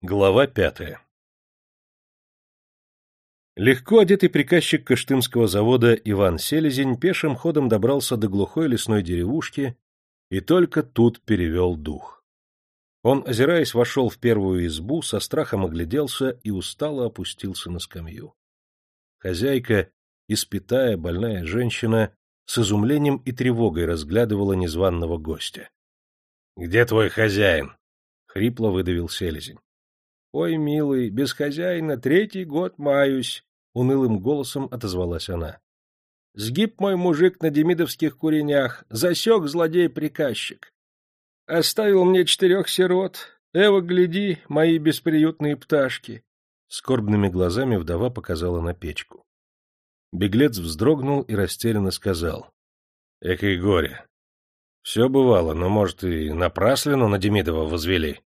Глава пятая Легко одетый приказчик Кыштымского завода Иван Селезень пешим ходом добрался до глухой лесной деревушки и только тут перевел дух. Он, озираясь, вошел в первую избу, со страхом огляделся и устало опустился на скамью. Хозяйка, испитая, больная женщина, с изумлением и тревогой разглядывала незваного гостя. — Где твой хозяин? — хрипло выдавил селезень. — Ой, милый, без хозяина третий год маюсь, — унылым голосом отозвалась она. — Сгиб мой мужик на демидовских куренях, засек злодей-приказчик. Оставил мне четырех сирот. Эва, гляди, мои бесприютные пташки. Скорбными глазами вдова показала на печку. Беглец вздрогнул и растерянно сказал. — и горе! Все бывало, но, может, и напраслину на Демидова возвели? —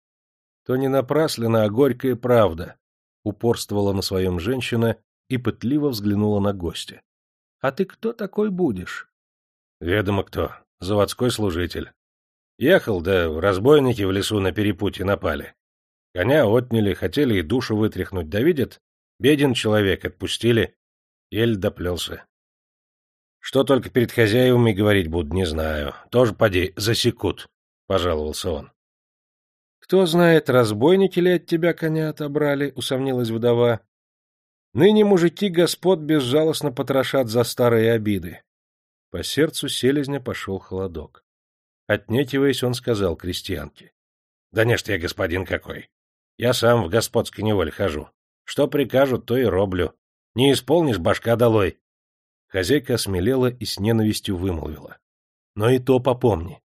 То не напраслина, а горькая правда, — упорствовала на своем женщина и пытливо взглянула на гостя. — А ты кто такой будешь? — Ведомо кто. Заводской служитель. Ехал, да разбойники в лесу на перепутье напали. Коня отняли, хотели и душу вытряхнуть, да видят, беден человек, отпустили, еле доплелся. Что только перед хозяевами говорить буду, не знаю. Тоже, поди, засекут, — пожаловался он. — Кто знает, разбойники ли от тебя коня отобрали, — усомнилась вдова. Ныне мужики господ безжалостно потрошат за старые обиды. По сердцу селезня пошел холодок. Отнекиваясь, он сказал крестьянке. — Да не ж я господин какой. Я сам в господской неволе хожу. Что прикажут, то и роблю. Не исполнишь, башка долой. Хозяйка осмелела и с ненавистью вымолвила. Но и то попомни.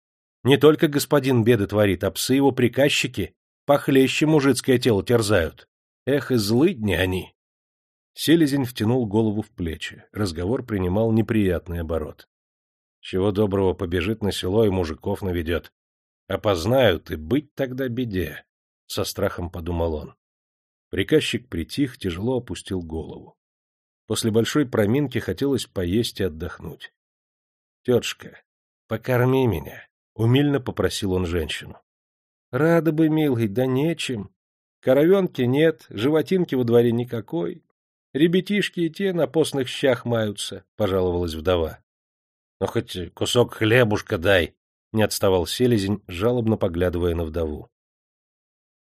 Не только господин беды творит, а псы его приказчики похлеще мужицкое тело терзают. Эх, и злыдни они. Селезень втянул голову в плечи. Разговор принимал неприятный оборот. Чего доброго побежит на село и мужиков наведет. Опознают, и быть тогда беде, — со страхом подумал он. Приказчик притих, тяжело опустил голову. После большой проминки хотелось поесть и отдохнуть. — Тетушка, покорми меня, — умильно попросил он женщину. — Рада бы, милый, да нечем. Коровенки нет, животинки во дворе никакой. Ребятишки и те на постных щах маются, — пожаловалась вдова. — Ну, хоть кусок хлебушка дай, — не отставал селезень, жалобно поглядывая на вдову.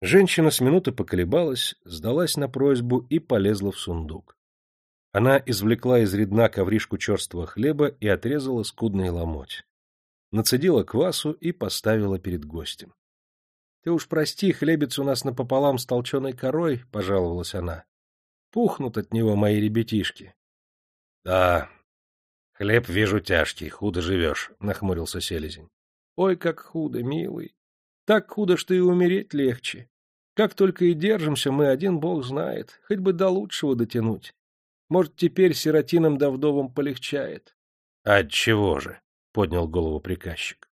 Женщина с минуты поколебалась, сдалась на просьбу и полезла в сундук. Она извлекла из редна ковришку черствого хлеба и отрезала скудный ломоть. Нацедила квасу и поставила перед гостем. — Ты уж прости, хлебец у нас напополам с толченой корой, — пожаловалась она. — Пухнут от него мои ребятишки. — Да, хлеб вижу тяжкий, худо живешь, — нахмурился селезень. — Ой, как худо, милый. Так худо, что и умереть легче. Как только и держимся мы, один бог знает, хоть бы до лучшего дотянуть. Может, теперь сиротинам да вдовам полегчает. — Отчего же? — поднял голову приказчик.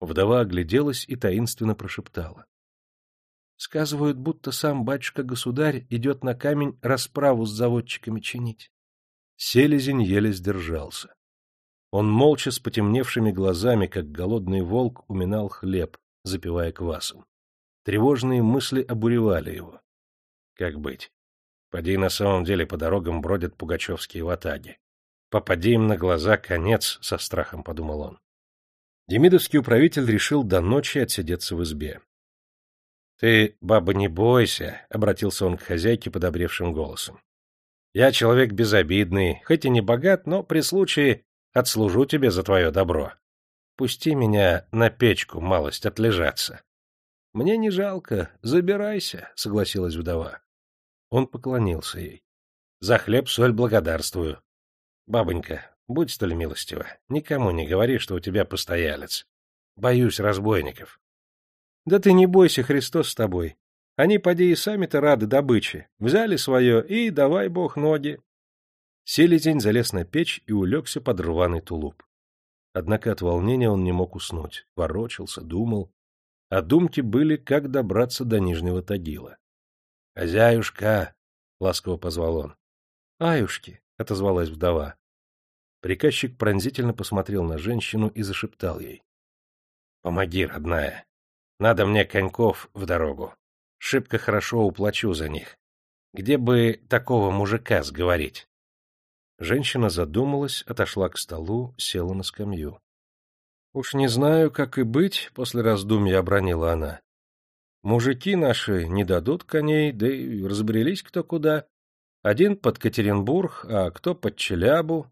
Вдова огляделась и таинственно прошептала. — Сказывают, будто сам батюшка-государь идет на камень расправу с заводчиками чинить. Селезень еле сдержался. Он молча с потемневшими глазами, как голодный волк, уминал хлеб, запивая квасом. Тревожные мысли обуревали его. Как быть? Поди на самом деле по дорогам бродят пугачевские ватаги. Попади им на глаза конец, со страхом подумал он. Демидовский управитель решил до ночи отсидеться в избе. — Ты, баба, не бойся, — обратился он к хозяйке подобревшим голосом. — Я человек безобидный, хоть и не богат, но при случае отслужу тебе за твое добро. Пусти меня на печку малость отлежаться. — Мне не жалко, забирайся, — согласилась вдова. Он поклонился ей. — За хлеб-соль благодарствую. Бабонька, будь столь милостива, никому не говори, что у тебя постоялец. Боюсь разбойников. — Да ты не бойся, Христос с тобой. Они, поди, и сами-то рады добыче. Взяли свое и давай бог ноги. Селезень залез на печь и улегся под рваный тулуп. Однако от волнения он не мог уснуть, ворочался, думал а думки были, как добраться до Нижнего Тагила. — Хозяюшка! — ласково позвал он. — Аюшки! — отозвалась вдова. Приказчик пронзительно посмотрел на женщину и зашептал ей. — Помоги, родная. Надо мне коньков в дорогу. Шибко хорошо уплачу за них. Где бы такого мужика сговорить? Женщина задумалась, отошла к столу, села на скамью. — Уж не знаю, как и быть, — после раздумья обронила она. — Мужики наши не дадут коней, да и разбрелись кто куда. Один под Катеринбург, а кто под Челябу.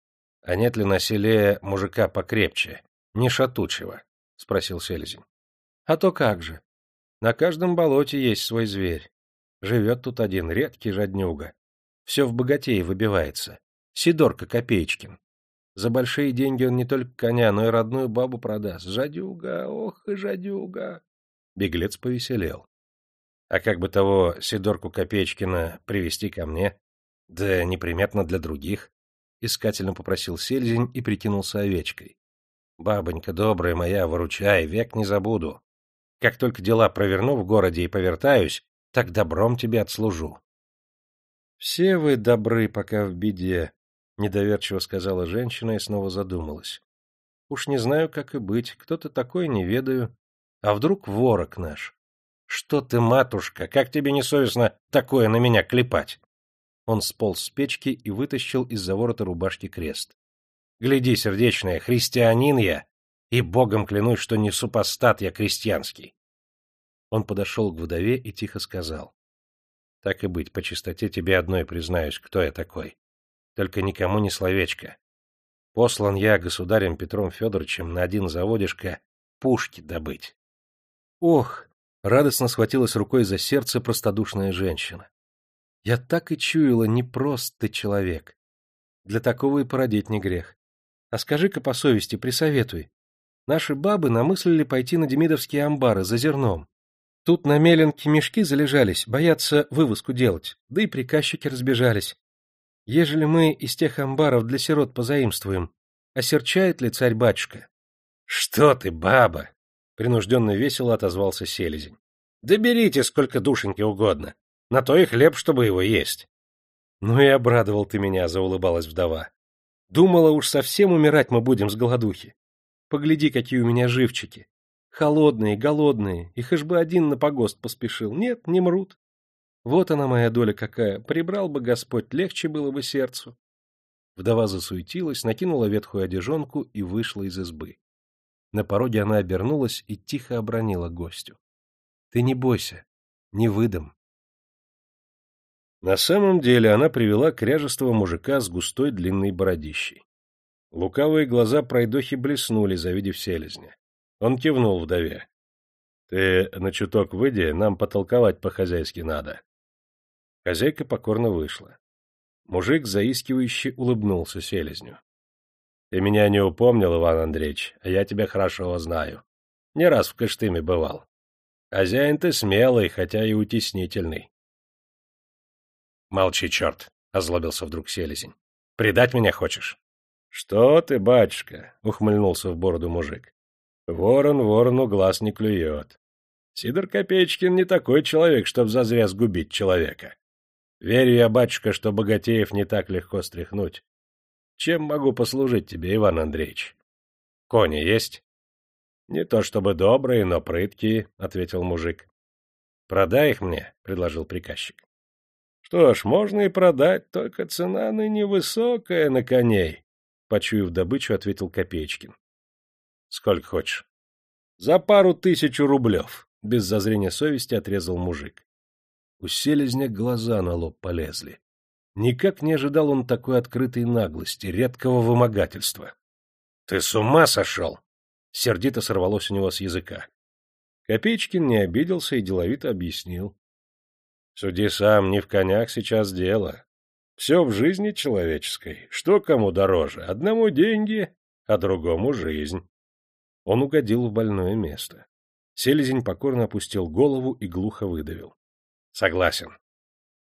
— А нет ли на селе мужика покрепче, не шатучего? — спросил Селезень. — А то как же. На каждом болоте есть свой зверь. Живет тут один редкий жаднюга. Все в богатее выбивается. Сидорка Копеечкин. За большие деньги он не только коня, но и родную бабу продаст. Жадюга, ох и жадюга. Беглец повеселел. А как бы того Сидорку Копеечкина привести ко мне? Да неприметно для других. Искательно попросил сельзень и прикинулся овечкой. Бабонька добрая моя, выручай, век не забуду. Как только дела проверну в городе и повертаюсь, так добром тебе отслужу. — Все вы добры, пока в беде, недоверчиво сказала женщина и снова задумалась. Уж не знаю, как и быть, кто ты такой, не ведаю. А вдруг ворог наш? Что ты, матушка, как тебе не совестно такое на меня клепать? Он сполз с печки и вытащил из-за ворота рубашки крест. Гляди, сердечная, христианин я, и богом клянусь, что не супостат я крестьянский. Он подошел к вдове и тихо сказал. — Так и быть, по чистоте тебе одной признаюсь, кто я такой. Только никому не словечко. Послан я государем Петром Федоровичем на один заводишко пушки добыть. Ох! Радостно схватилась рукой за сердце простодушная женщина. Я так и чуяла, непрост ты человек. Для такого и породить не грех. А скажи-ка по совести, присоветуй. Наши бабы намыслили пойти на демидовские амбары за зерном. Тут на меленке мешки залежались, боятся вывозку делать, да и приказчики разбежались. Ежели мы из тех амбаров для сирот позаимствуем, осерчает ли царь-батюшка? — Что ты, баба! — принужденно весело отозвался селезень. — Да берите сколько душеньки угодно. На то и хлеб, чтобы его есть. — Ну и обрадовал ты меня, — заулыбалась вдова. — Думала, уж совсем умирать мы будем с голодухи. Погляди, какие у меня живчики. Холодные, голодные, их аж бы один на погост поспешил. Нет, не мрут. Вот она моя доля какая, прибрал бы Господь, легче было бы сердцу. Вдова засуетилась, накинула ветхую одежонку и вышла из избы. На пороге она обернулась и тихо обронила гостю. — Ты не бойся, не выдам. На самом деле она привела кряжестого мужика с густой длинной бородищей. Лукавые глаза пройдохи блеснули, завидев селезня. Он кивнул вдове. — Ты на чуток выйди, нам потолковать по-хозяйски надо. Хозяйка покорно вышла. Мужик заискивающе улыбнулся селезню. — Ты меня не упомнил, Иван Андреевич, а я тебя хорошо знаю. Не раз в Кыштыме бывал. Хозяин ты смелый, хотя и утеснительный. — Молчи, черт! — озлобился вдруг селезень. — Предать меня хочешь? — Что ты, батюшка? — ухмыльнулся в бороду мужик. — Ворон ворону глаз не клюет. Сидор Копеечкин не такой человек, чтоб зазря сгубить человека. Верю я, батюшка, что богатеев не так легко стряхнуть. Чем могу послужить тебе, Иван Андреевич? Кони есть? Не то чтобы добрые, но прыткие, — ответил мужик. Продай их мне, — предложил приказчик. Что ж, можно и продать, только цена ныне высокая на коней, — почуяв добычу, ответил Копеечкин. Сколько хочешь? За пару тысячу рублев, — без зазрения совести отрезал мужик. У селезня глаза на лоб полезли. Никак не ожидал он такой открытой наглости, редкого вымогательства. — Ты с ума сошел! — сердито сорвалось у него с языка. Копеечкин не обиделся и деловито объяснил. — Суди сам, не в конях сейчас дело. Все в жизни человеческой. Что кому дороже? Одному деньги, а другому жизнь. Он угодил в больное место. Селезень покорно опустил голову и глухо выдавил. — Согласен.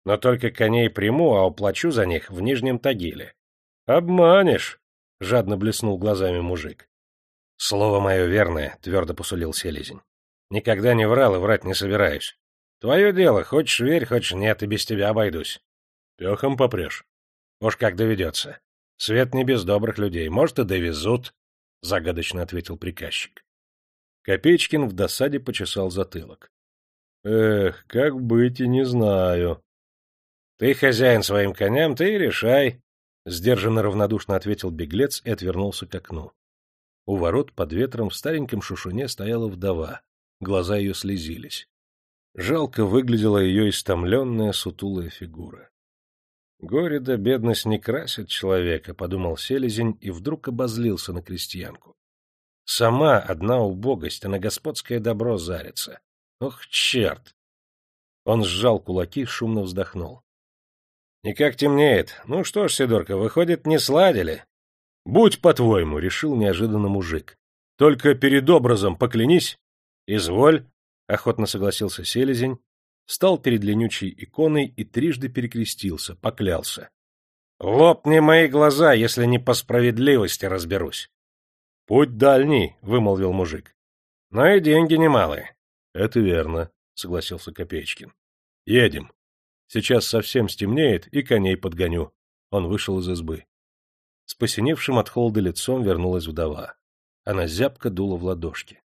Но только коней приму, а уплачу за них в Нижнем Тагиле. — Обманешь! — жадно блеснул глазами мужик. — Слово мое верное, — твердо посулил Селезень. — Никогда не врал и врать не собираюсь. Твое дело, хочешь верь, хочешь нет, и без тебя обойдусь. Пехом попрешь. Уж как доведется. Свет не без добрых людей, может, и довезут, — загадочно ответил приказчик. Копеечкин в досаде почесал затылок. Эх, как быть и не знаю. Ты хозяин своим коням, ты решай, — сдержанно равнодушно ответил беглец и отвернулся к окну. У ворот под ветром в стареньком шушуне стояла вдова, глаза ее слезились. Жалко выглядела ее истомленная сутулая фигура. «Горе да бедность не красят человека», — подумал Селезень и вдруг обозлился на крестьянку. «Сама одна убогость, а на господское добро зарится. Ох, черт!» Он сжал кулаки, шумно вздохнул. «Никак темнеет. Ну что ж, Сидорка, выходит, не сладили?» «Будь по-твоему», — решил неожиданно мужик. «Только перед образом поклянись». «Изволь», — охотно согласился селезень, стал перед ленючей иконой и трижды перекрестился, поклялся. «Лопни мои глаза, если не по справедливости разберусь». «Путь дальний», — вымолвил мужик. «Но и деньги немалые». «Это верно», — согласился Копеечкин. «Едем. Сейчас совсем стемнеет, и коней подгоню». Он вышел из избы. С посиневшим от холода лицом вернулась вдова. Она зябко дула в ладошки.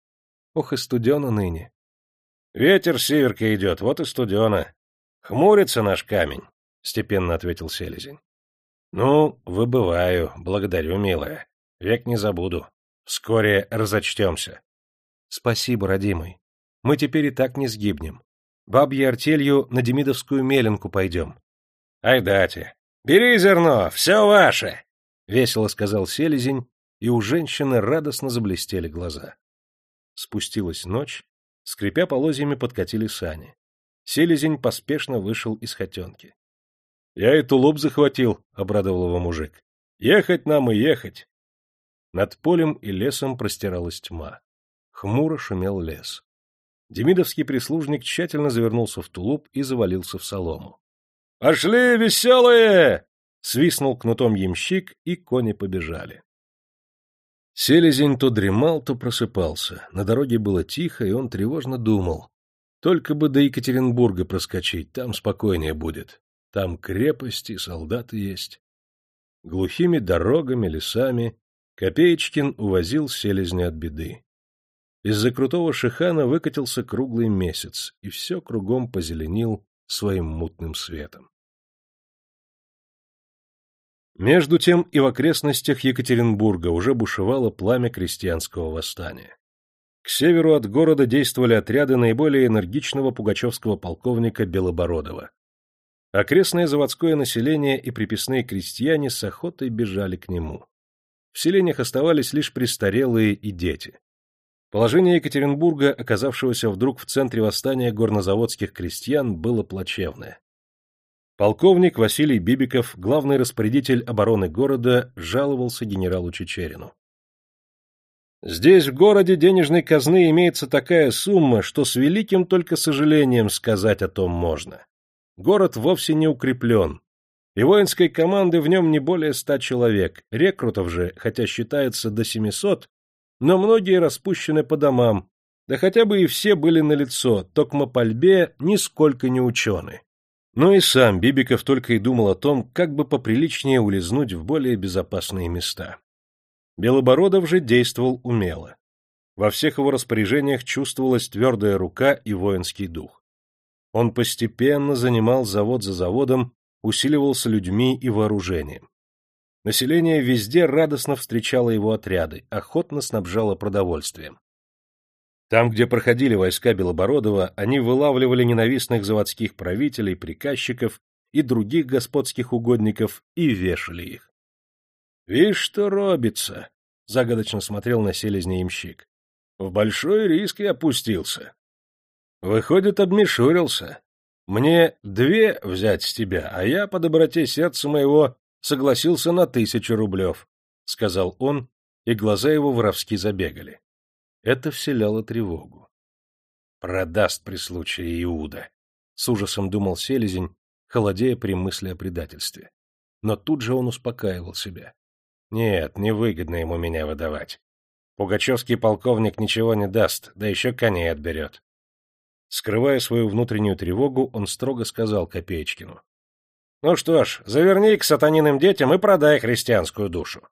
Ох и студено ныне. — Ветер северка идет, вот и студено. Хмурится наш камень, — степенно ответил селезень. — Ну, выбываю, благодарю, милая. Век не забуду. Вскоре разочтемся. — Спасибо, родимый. Мы теперь и так не сгибнем. Бабьей артелью на Демидовскую меленку пойдем. — Айдате. Бери зерно, все ваше! — весело сказал селезень, и у женщины радостно заблестели глаза. Спустилась ночь, скрипя полозьями подкатили сани. Селезень поспешно вышел из хотенки. — Я эту лоб захватил, — обрадовал его мужик. — Ехать нам и ехать. Над полем и лесом простиралась тьма. Хмуро шумел лес. Демидовский прислужник тщательно завернулся в тулуп и завалился в солому. — Пошли, веселые! — свистнул кнутом ямщик, и кони побежали. Селезень то дремал, то просыпался. На дороге было тихо, и он тревожно думал. Только бы до Екатеринбурга проскочить, там спокойнее будет. Там крепости, солдаты есть. Глухими дорогами, лесами Копеечкин увозил селезня от беды. Из-за крутого шихана выкатился круглый месяц, и все кругом позеленил своим мутным светом. Между тем и в окрестностях Екатеринбурга уже бушевало пламя крестьянского восстания. К северу от города действовали отряды наиболее энергичного пугачевского полковника Белобородова. Окрестное заводское население и приписные крестьяне с охотой бежали к нему. В селениях оставались лишь престарелые и дети. Положение Екатеринбурга, оказавшегося вдруг в центре восстания горнозаводских крестьян, было плачевное. Полковник Василий Бибиков, главный распорядитель обороны города, жаловался генералу Чечерину. Здесь, в городе, денежной казны имеется такая сумма, что с великим только сожалением сказать о том можно. Город вовсе не укреплен, и воинской команды в нем не более ста человек, рекрутов же, хотя считается до семисот, но многие распущены по домам, да хотя бы и все были на лицо, токмо по льбе нисколько не ученые. Но и сам Бибиков только и думал о том, как бы поприличнее улизнуть в более безопасные места. Белобородов же действовал умело. Во всех его распоряжениях чувствовалась твердая рука и воинский дух. Он постепенно занимал завод за заводом, усиливался людьми и вооружением. Население везде радостно встречало его отряды, охотно снабжало продовольствием. Там, где проходили войска Белобородова, они вылавливали ненавистных заводских правителей, приказчиков и других господских угодников и вешали их. — Вишь, что робится! — загадочно смотрел на селезня имщик. — В большой риск я опустился. Выходит, обмешурился. Мне две взять с тебя, а я по доброте сердца моего согласился на тысячу рублев, — сказал он, и глаза его воровски забегали. Это вселяло тревогу. «Продаст при случае Иуда», — с ужасом думал Селезень, холодея при мысли о предательстве. Но тут же он успокаивал себя. «Нет, невыгодно ему меня выдавать. Пугачевский полковник ничего не даст, да еще коней отберет». Скрывая свою внутреннюю тревогу, он строго сказал Копеечкину. «Ну что ж, заверни к сатаниным детям и продай христианскую душу.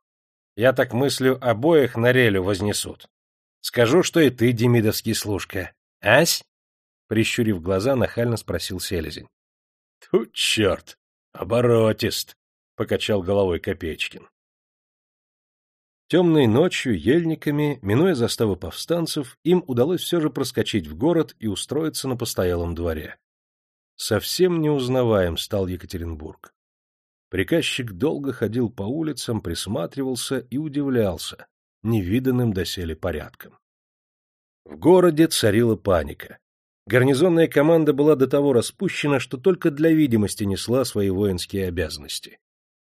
Я так мыслю, обоих на релю вознесут. Скажу, что и ты демидовский служка. Ась? — прищурив глаза, нахально спросил селезень. — Тут черт! Оборотист! — покачал головой Копеечкин. Темной ночью, ельниками, минуя заставы повстанцев, им удалось все же проскочить в город и устроиться на постоялом дворе. Совсем неузнаваем стал Екатеринбург. Приказчик долго ходил по улицам, присматривался и удивлялся невиданным доселе порядком. В городе царила паника. Гарнизонная команда была до того распущена, что только для видимости несла свои воинские обязанности.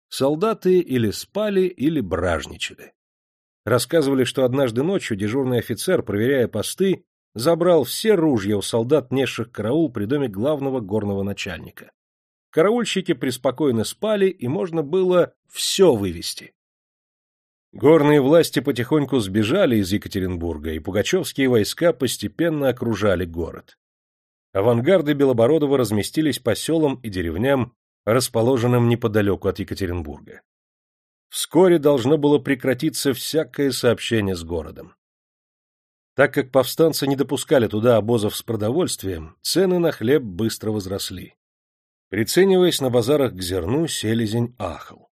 Солдаты или спали, или бражничали. Рассказывали, что однажды ночью дежурный офицер, проверяя посты, забрал все ружья у солдат, несших караул при доме главного горного начальника. Караульщики преспокойно спали, и можно было все вывести. Горные власти потихоньку сбежали из Екатеринбурга, и пугачевские войска постепенно окружали город. Авангарды Белобородова разместились по селам и деревням, расположенным неподалеку от Екатеринбурга. Вскоре должно было прекратиться всякое сообщение с городом. Так как повстанцы не допускали туда обозов с продовольствием, цены на хлеб быстро возросли. Прицениваясь на базарах к зерну, селезень ахал.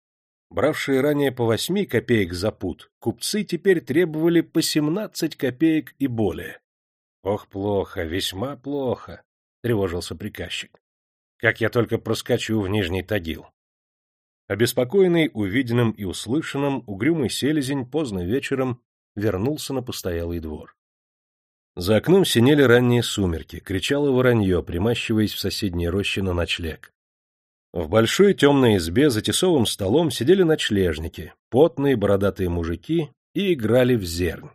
Бравшие ранее по восьми копеек за пуд, купцы теперь требовали по семнадцать копеек и более. — Ох, плохо, весьма плохо, — тревожился приказчик. — Как я только проскочу в Нижний Тагил. Обеспокоенный увиденным и услышанным, угрюмый селезень поздно вечером вернулся на постоялый двор. За окном синели ранние сумерки, кричало воронье, примащиваясь в соседней роще на ночлег. В большой темной избе за тесовым столом сидели ночлежники, потные бородатые мужики, и играли в зернь.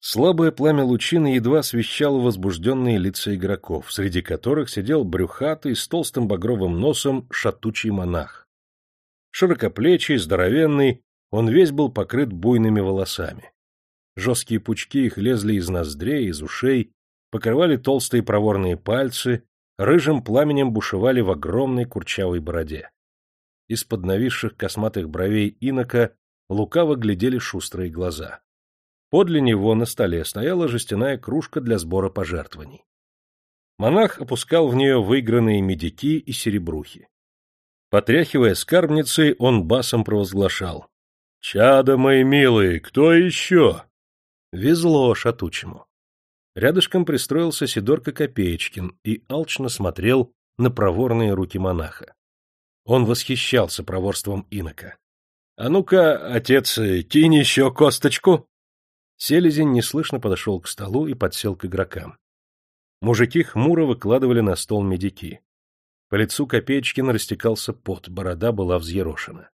Слабое пламя лучины едва освещало возбужденные лица игроков, среди которых сидел брюхатый с толстым багровым носом шатучий монах. Широкоплечий, здоровенный, он весь был покрыт буйными волосами. Жесткие пучки их лезли из ноздрей, из ушей, покрывали толстые проворные пальцы, рыжим пламенем бушевали в огромной курчавой бороде. Из-под нависших косматых бровей инока лукаво глядели шустрые глаза. Подле него на столе стояла жестяная кружка для сбора пожертвований. Монах опускал в нее выигранные медики и серебрухи. Потряхивая скарбницей, он басом провозглашал. — Чада мои милые, кто еще? Везло шатучему. Рядышком пристроился Сидорка Копеечкин и алчно смотрел на проворные руки монаха. Он восхищался проворством инока. — А ну-ка, отец, кинь еще косточку! Селезень неслышно подошел к столу и подсел к игрокам. Мужики хмуро выкладывали на стол медики. По лицу Копеечкина растекался пот, борода была взъерошена.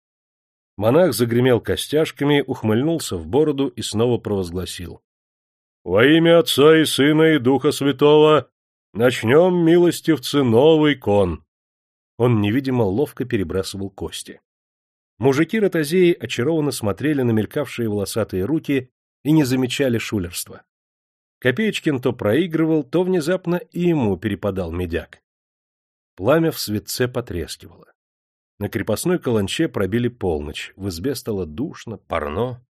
Монах загремел костяшками, ухмыльнулся в бороду и снова провозгласил. — Во имя Отца и Сына и Духа Святого начнем, милостивцы, новый кон. Он невидимо ловко перебрасывал кости. Мужики-ротозеи очарованно смотрели на мелькавшие волосатые руки и не замечали шулерства. Копеечкин то проигрывал, то внезапно и ему перепадал медяк. Пламя в светце потрескивало. На крепостной каланче пробили полночь, в избе стало душно, парно.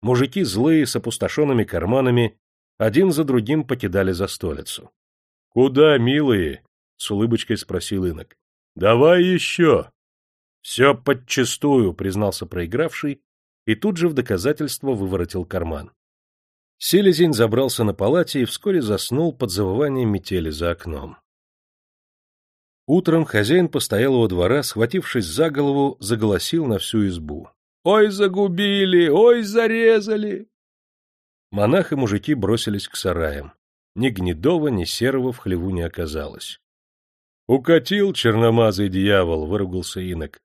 Мужики злые, с опустошенными карманами, один за другим покидали за столицу. — Куда, милые? — с улыбочкой спросил инок. — Давай еще. — Все подчистую, — признался проигравший, и тут же в доказательство выворотил карман. Селезень забрался на палате и вскоре заснул под завыванием метели за окном. Утром хозяин постоялого двора, схватившись за голову, заголосил на всю избу. «Ой, загубили! Ой, зарезали!» Монах и мужики бросились к сараям. Ни Гнедова, ни Серого в хлеву не оказалось. «Укатил черномазый дьявол!» — выругался инок.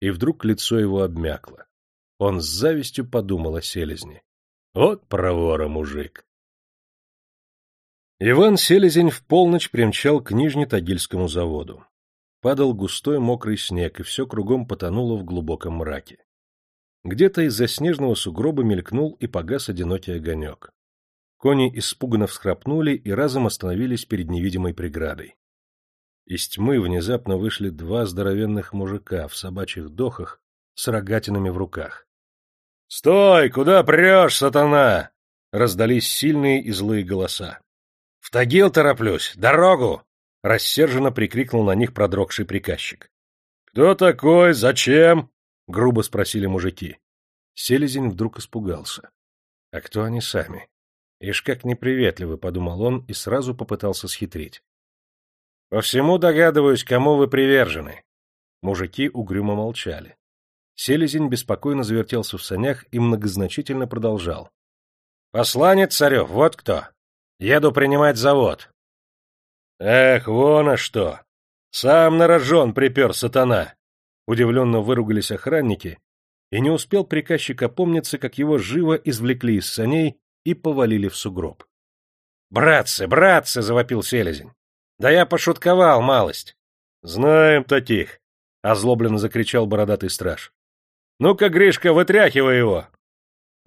И вдруг лицо его обмякло. Он с завистью подумал о селезне. «Вот провора, мужик!» Иван Селезень в полночь примчал к Нижнетагильскому заводу. Падал густой мокрый снег, и все кругом потонуло в глубоком мраке. Где-то из-за снежного сугроба мелькнул и погас одинокий огонек. Кони испуганно всхрапнули и разом остановились перед невидимой преградой. Из тьмы внезапно вышли два здоровенных мужика в собачьих дохах с рогатинами в руках. — Стой! Куда прешь, сатана? — раздались сильные и злые голоса. — В Тагил тороплюсь! Дорогу! — рассерженно прикрикнул на них продрогший приказчик. — Кто такой? Зачем? — грубо спросили мужики. Селезень вдруг испугался. — А кто они сами? Ишь, как неприветливы, — подумал он и сразу попытался схитрить. — По всему догадываюсь, кому вы привержены. Мужики угрюмо молчали. Селезень беспокойно завертелся в санях и многозначительно продолжал. — Посланец царев, вот кто. Еду принимать завод. — Эх, вон а что! Сам на рожон припер сатана! Удивленно выругались охранники, и не успел приказчик опомниться, как его живо извлекли из саней и повалили в сугроб. — Братцы, братцы! — завопил селезень. — Да я пошутковал малость. — Знаем таких! — озлобленно закричал бородатый страж. «Ну-ка, Гришка, вытряхивай его!»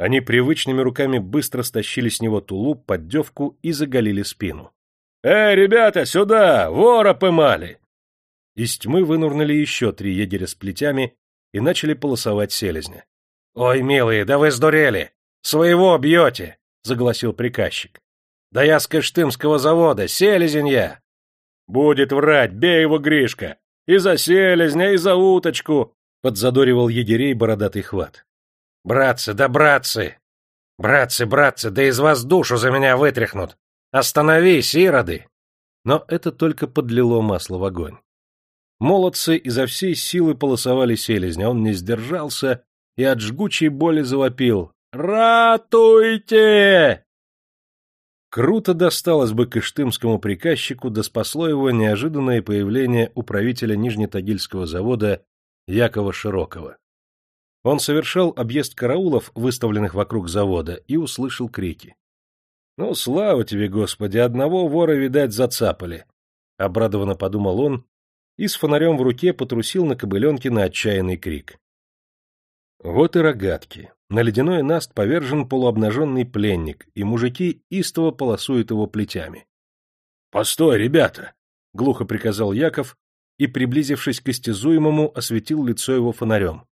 Они привычными руками быстро стащили с него тулуп, поддевку и заголили спину. «Эй, ребята, сюда! Вора поймали!» Из тьмы вынурнули еще три егеря с плетями и начали полосовать селезня. «Ой, милые, да вы сдурели! Своего бьете!» — загласил приказчик. «Да я с Кыштымского завода, селезень я!» «Будет врать, бей его, Гришка! И за селезня, и за уточку!» подзадоривал егерей бородатый хват. «Братцы, да братцы! Братцы, братцы, да из вас душу за меня вытряхнут! Остановись, ироды!» Но это только подлило масло в огонь. Молодцы изо всей силы полосовали селезня, он не сдержался и от жгучей боли завопил. «Ратуйте!» Круто досталось бы кыштымскому приказчику, да спасло его неожиданное появление управителя Нижнетагильского завода Якова Широкого. Он совершал объезд караулов, выставленных вокруг завода, и услышал крики. — Ну, слава тебе, Господи, одного вора, видать, зацапали! — обрадованно подумал он и с фонарем в руке потрусил на кобыленке на отчаянный крик. Вот и рогатки. На ледяной наст повержен полуобнаженный пленник, и мужики истово полосуют его плетями. — Постой, ребята! — глухо приказал Яков и, приблизившись к истязуемому, осветил лицо его фонарем. —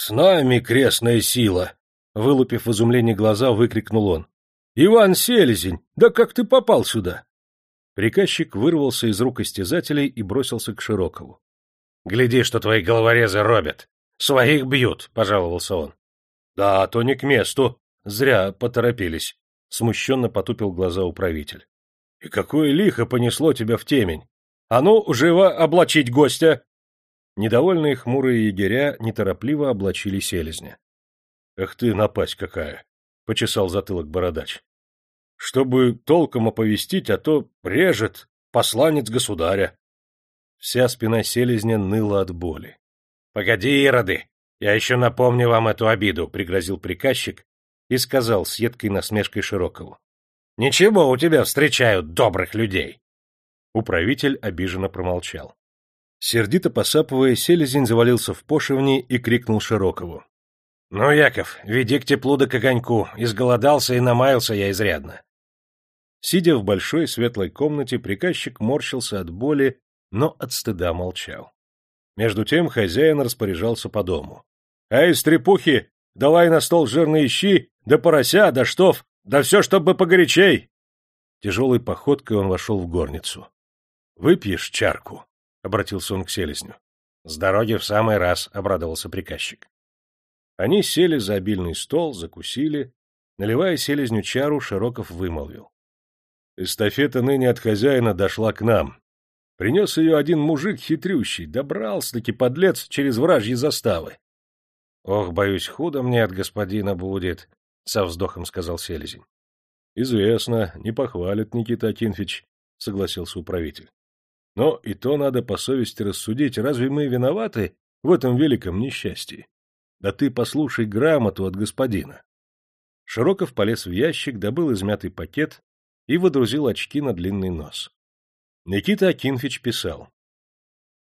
С нами крестная сила! — вылупив в изумлении глаза, выкрикнул он. — Иван Селезень, да как ты попал сюда? Приказчик вырвался из рук истязателей и бросился к Широкову. — Гляди, что твои головорезы робят! Своих бьют! — пожаловался он. — Да, то не к месту. Зря поторопились. Смущенно потупил глаза управитель. — И какое лихо понесло тебя в темень! А ну, живо облачить гостя! Недовольные хмурые егеря неторопливо облачили селезня. — Эх ты, напасть какая! — почесал затылок бородач. — Чтобы толком оповестить, а то режет посланец государя. Вся спина селезня ныла от боли. — Погоди, ироды! Я еще напомню вам эту обиду, — пригрозил приказчик и сказал с едкой насмешкой Широкову. — Ничего у тебя встречают добрых людей. Управитель обиженно промолчал. Сердито посапывая, селезень завалился в пошивни и крикнул Широкову. — Ну, Яков, веди к теплу да к огоньку. Изголодался и намаялся я изрядно. Сидя в большой светлой комнате, приказчик морщился от боли, но от стыда молчал. Между тем хозяин распоряжался по дому. — Эй, стрепухи, давай на стол жирные щи, да порося, да штоф, да все, чтобы погорячей! Тяжелой походкой он вошел в горницу. Выпьешь чарку? — обратился он к селезню. — С дороги в самый раз, — обрадовался приказчик. Они сели за обильный стол, закусили. Наливая селезню чару, Широков вымолвил. Эстафета ныне от хозяина дошла к нам. Принес ее один мужик хитрющий, добрался-таки подлец через вражьи заставы. — Ох, боюсь, худо мне от господина будет, — со вздохом сказал селезень. — Известно, не похвалит Никита Акинфич, — согласился управитель. Но и то надо по совести рассудить, разве мы виноваты в этом великом несчастье? Да ты послушай грамоту от господина. Широков полез в ящик, добыл измятый пакет и водрузил очки на длинный нос. Никита Акинфич писал.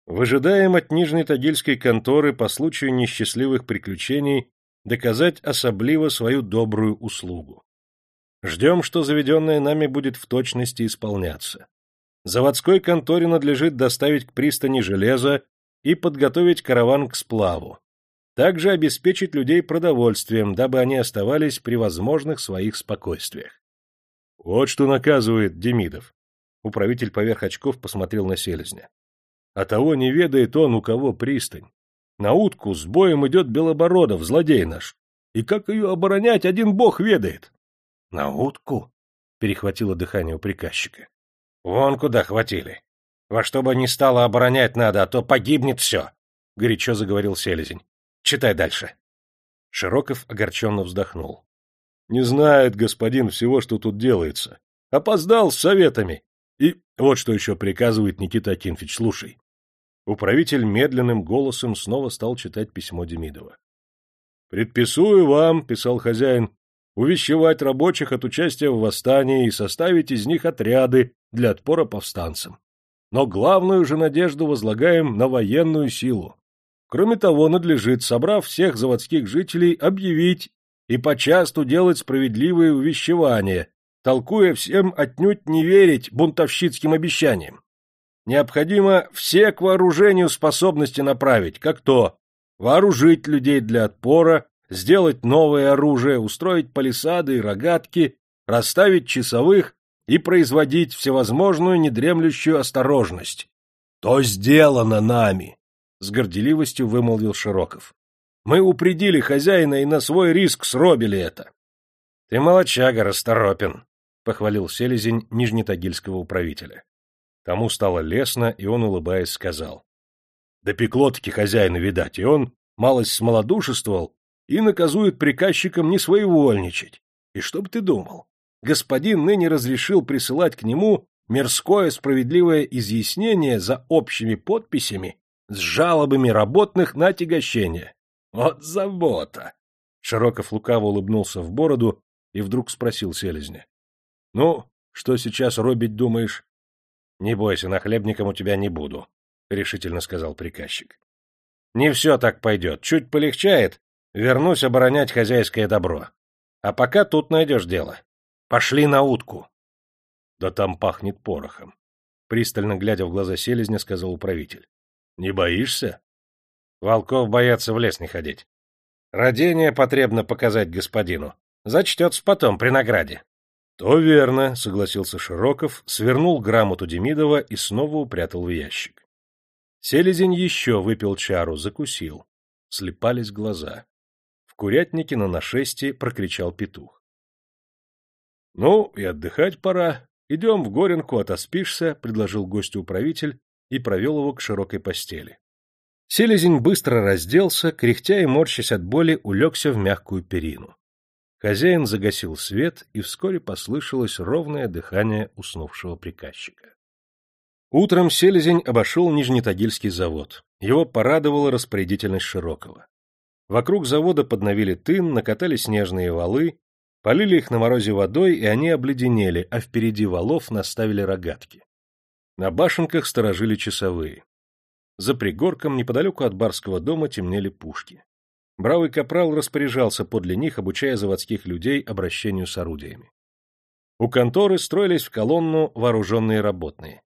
Выжидаем от Нижней Тагильской конторы по случаю несчастливых приключений доказать особливо свою добрую услугу. Ждем, что заведенное нами будет в точности исполняться. Заводской конторе надлежит доставить к пристани железо и подготовить караван к сплаву. Также обеспечить людей продовольствием, дабы они оставались при возможных своих спокойствиях. Вот что наказывает Демидов. Управитель поверх очков посмотрел на селезня. А того не ведает он, у кого пристань. На утку с боем идет Белобородов, злодей наш. И как ее оборонять, один бог ведает. — На утку? — перехватило дыхание у приказчика. — Вон куда хватили. Во что бы ни стало оборонять надо, а то погибнет все, — горячо заговорил селезень. — Читай дальше. Широков огорченно вздохнул. — Не знает господин всего, что тут делается. Опоздал с советами. И вот что еще приказывает Никита Акинфич, слушай. Управитель медленным голосом снова стал читать письмо Демидова. «Предписую вам, — писал хозяин, — увещевать рабочих от участия в восстании и составить из них отряды для отпора повстанцам. Но главную же надежду возлагаем на военную силу. Кроме того, надлежит, собрав всех заводских жителей, объявить и почасту делать справедливые увещевания, толкуя всем отнюдь не верить бунтовщицким обещаниям. Необходимо все к вооружению способности направить, как то вооружить людей для отпора, сделать новое оружие, устроить палисады и рогатки, расставить часовых и производить всевозможную недремлющую осторожность. То сделано нами, с горделивостью вымолвил Широков. Мы упредили хозяина и на свой риск сробили это. Ты молочага, расторопен, похвалил селезень нижнетагильского управителя. Тому стало лестно, и он, улыбаясь, сказал. — Да пекло-таки хозяина, видать, и он малость смолодушествовал и наказует приказчикам не своевольничать. И что бы ты думал? Господин ныне разрешил присылать к нему мирское справедливое изъяснение за общими подписями с жалобами работных на отягощение. Вот забота! Широков лукаво улыбнулся в бороду и вдруг спросил селезня. — Ну, что сейчас робить думаешь? Не бойся, нахлебником у тебя не буду, — решительно сказал приказчик. Не все так пойдет. Чуть полегчает, вернусь оборонять хозяйское добро. А пока тут найдешь дело. Пошли на утку. Да там пахнет порохом. Пристально глядя в глаза селезня, сказал управитель. Не боишься? Волков боятся в лес не ходить. Родение потребно показать господину. Зачтется потом при награде. — То верно, — согласился Широков, свернул грамоту Демидова и снова упрятал в ящик. Селезень еще выпил чару, закусил. Слепались глаза. В курятнике на нашествии прокричал петух. — Ну, и отдыхать пора. Идем в Горенку, отоспишься, — предложил гостю управитель и провел его к широкой постели. Селезень быстро разделся, кряхтя и морщась от боли, улегся в мягкую перину. Хозяин загасил свет, и вскоре послышалось ровное дыхание уснувшего приказчика. Утром Селезень обошел Нижнетагильский завод. Его порадовала распорядительность Широкого. Вокруг завода подновили тын, накатали снежные валы, полили их на морозе водой, и они обледенели, а впереди валов наставили рогатки. На башенках сторожили часовые. За пригорком, неподалеку от барского дома, темнели пушки. Бравый капрал распоряжался подле них, обучая заводских людей обращению с орудиями. У конторы строились в колонну вооруженные работные.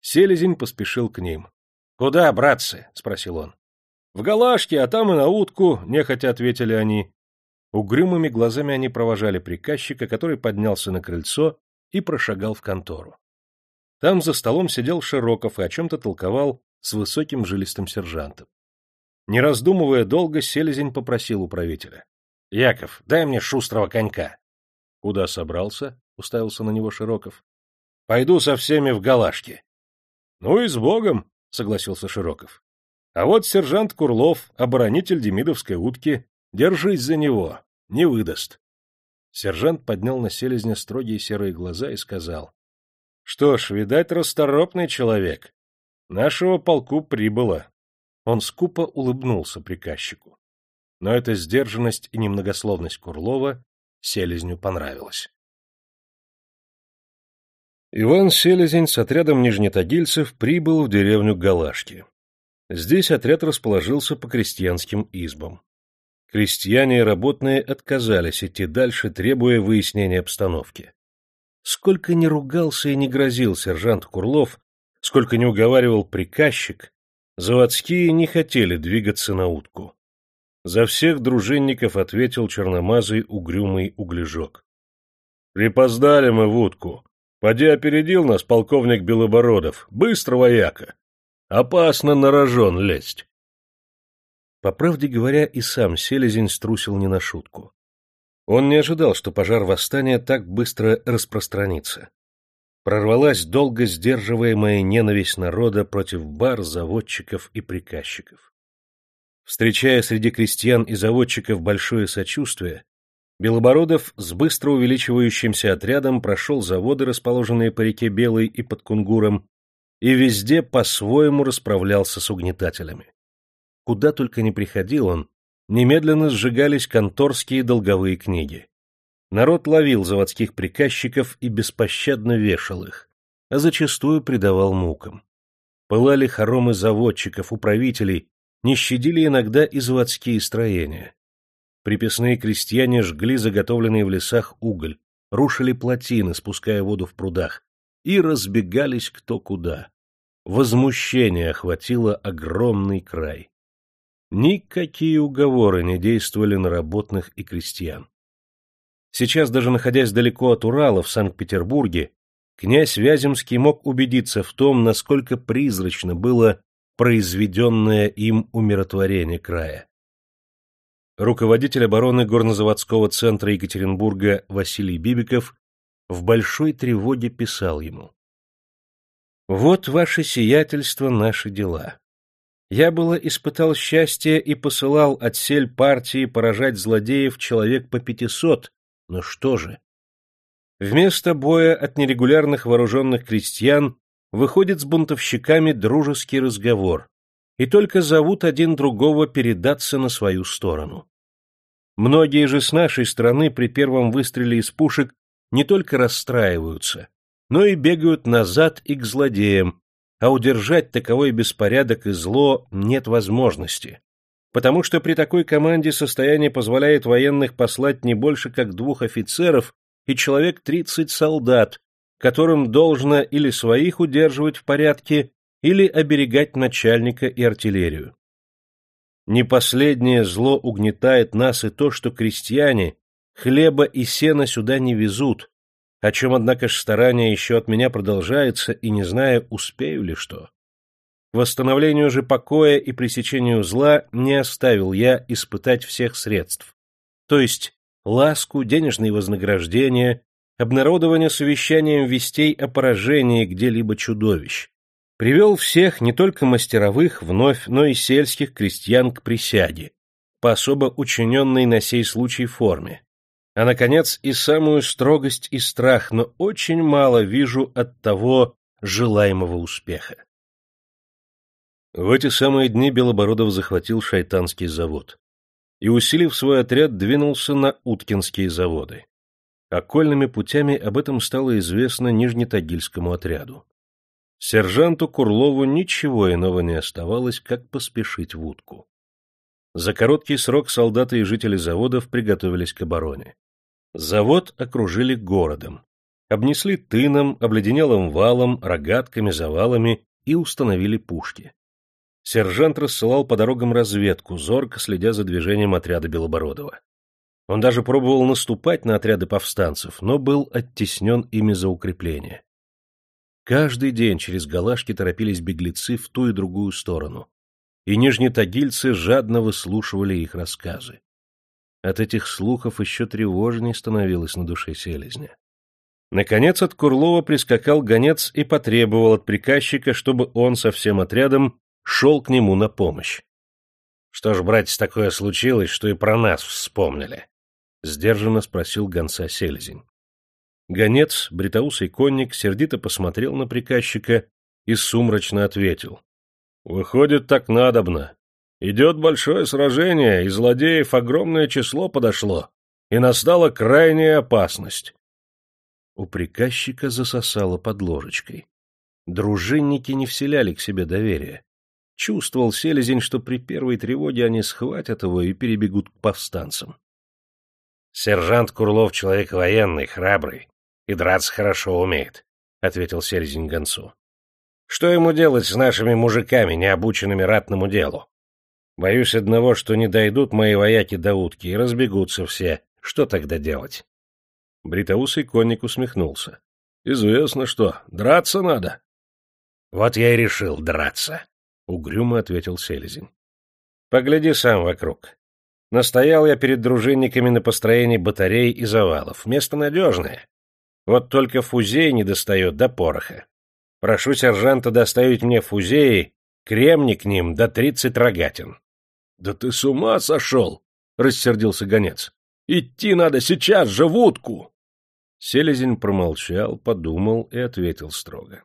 Селезень поспешил к ним. — Куда, братцы? — спросил он. — В галашке, а там и на утку, — нехотя ответили они. Угрюмыми глазами они провожали приказчика, который поднялся на крыльцо и прошагал в контору. Там за столом сидел Широков и о чем-то толковал с высоким жилистым сержантом. Не раздумывая долго, селезень попросил управителя. — Яков, дай мне шустрого конька. — Куда собрался? — уставился на него Широков. — Пойду со всеми в галашки. — Ну и с Богом, — согласился Широков. — А вот сержант Курлов, оборонитель демидовской утки, держись за него, не выдаст. Сержант поднял на селезня строгие серые глаза и сказал. — Что ж, видать, расторопный человек. Нашего полку прибыло. Он скупо улыбнулся приказчику. Но эта сдержанность и немногословность Курлова Селезню понравилась. Иван Селезень с отрядом нижнетагильцев прибыл в деревню Галашки. Здесь отряд расположился по крестьянским избам. Крестьяне и работные отказались идти дальше, требуя выяснения обстановки. Сколько ни ругался и не грозил сержант Курлов, сколько не уговаривал приказчик, Заводские не хотели двигаться на утку. За всех дружинников ответил черномазый угрюмый углежок. — Припоздали мы в утку. Поди опередил нас полковник Белобородов. Быстро, вояка. Опасно на рожон лезть. По правде говоря, и сам Селезень струсил не на шутку. Он не ожидал, что пожар восстания так быстро распространится. Прорвалась долго сдерживаемая ненависть народа против бар, заводчиков и приказчиков. Встречая среди крестьян и заводчиков большое сочувствие, Белобородов с быстро увеличивающимся отрядом прошел заводы, расположенные по реке Белой и под Кунгуром, и везде по-своему расправлялся с угнетателями. Куда только не приходил он, немедленно сжигались конторские долговые книги. Народ ловил заводских приказчиков и беспощадно вешал их, а зачастую предавал мукам. Пылали хоромы заводчиков, управителей, не щадили иногда и заводские строения. Приписные крестьяне жгли заготовленный в лесах уголь, рушили плотины, спуская воду в прудах, и разбегались кто куда. Возмущение охватило огромный край. Никакие уговоры не действовали на работных и крестьян. Сейчас, даже находясь далеко от Урала в Санкт-Петербурге, князь Вяземский мог убедиться в том, насколько призрачно было произведенное им умиротворение края руководитель обороны горнозаводского центра Екатеринбурга Василий Бибиков в большой тревоге писал ему. «Вот ваше сиятельство, наши дела. Я было испытал счастье и посылал от сель партии поражать злодеев человек по пятисот, но что же? Вместо боя от нерегулярных вооруженных крестьян выходит с бунтовщиками дружеский разговор, и только зовут один другого передаться на свою сторону. Многие же с нашей стороны при первом выстреле из пушек не только расстраиваются, но и бегают назад и к злодеям, а удержать таковой беспорядок и зло нет возможности, потому что при такой команде состояние позволяет военных послать не больше как двух офицеров и человек тридцать солдат, которым должно или своих удерживать в порядке, или оберегать начальника и артиллерию. Не последнее зло угнетает нас и то, что крестьяне хлеба и сена сюда не везут, о чем, однако ж, старание еще от меня продолжается, и не зная, успею ли что. Восстановлению же покоя и пресечению зла не оставил я испытать всех средств, то есть ласку, денежные вознаграждения, обнародование совещанием вестей о поражении где-либо чудовищ, привел всех, не только мастеровых, вновь, но и сельских крестьян к присяге, по особо учиненной на сей случай форме. А, наконец, и самую строгость и страх, но очень мало вижу от того желаемого успеха. В эти самые дни Белобородов захватил шайтанский завод и, усилив свой отряд, двинулся на Уткинские заводы. Окольными путями об этом стало известно Нижнетагильскому отряду. Сержанту Курлову ничего иного не оставалось, как поспешить в утку. За короткий срок солдаты и жители заводов приготовились к обороне. Завод окружили городом. Обнесли тыном, обледенелым валом, рогатками, завалами и установили пушки. Сержант рассылал по дорогам разведку, зорко следя за движением отряда Белобородова. Он даже пробовал наступать на отряды повстанцев, но был оттеснен ими за укрепление. Каждый день через галашки торопились беглецы в ту и другую сторону, и нижнетагильцы жадно выслушивали их рассказы. От этих слухов еще тревожнее становилось на душе селезня. Наконец от Курлова прискакал гонец и потребовал от приказчика, чтобы он со всем отрядом шел к нему на помощь. — Что ж, братец, такое случилось, что и про нас вспомнили? — сдержанно спросил гонца селезень. Гонец, бритоусый конник, сердито посмотрел на приказчика и сумрачно ответил. — Выходит, так надобно. Идет большое сражение, и злодеев огромное число подошло, и настала крайняя опасность. У приказчика засосало под ложечкой. Дружинники не вселяли к себе доверия. Чувствовал селезень, что при первой тревоге они схватят его и перебегут к повстанцам. Сержант Курлов человек военный, храбрый и драться хорошо умеет, — ответил Селезень гонцу. — Что ему делать с нашими мужиками, не обученными ратному делу? Боюсь одного, что не дойдут мои вояки до утки и разбегутся все. Что тогда делать? Бритоусый конник усмехнулся. — Известно что, драться надо. — Вот я и решил драться, — угрюмо ответил Селезень. — Погляди сам вокруг. Настоял я перед дружинниками на построении батарей и завалов. Место надежное. Вот только фузей не достает до пороха. Прошу сержанта доставить мне фузеи, кремни к ним до тридцать рогатин. — Да ты с ума сошел! — рассердился гонец. — Идти надо сейчас же в утку! Селезень промолчал, подумал и ответил строго.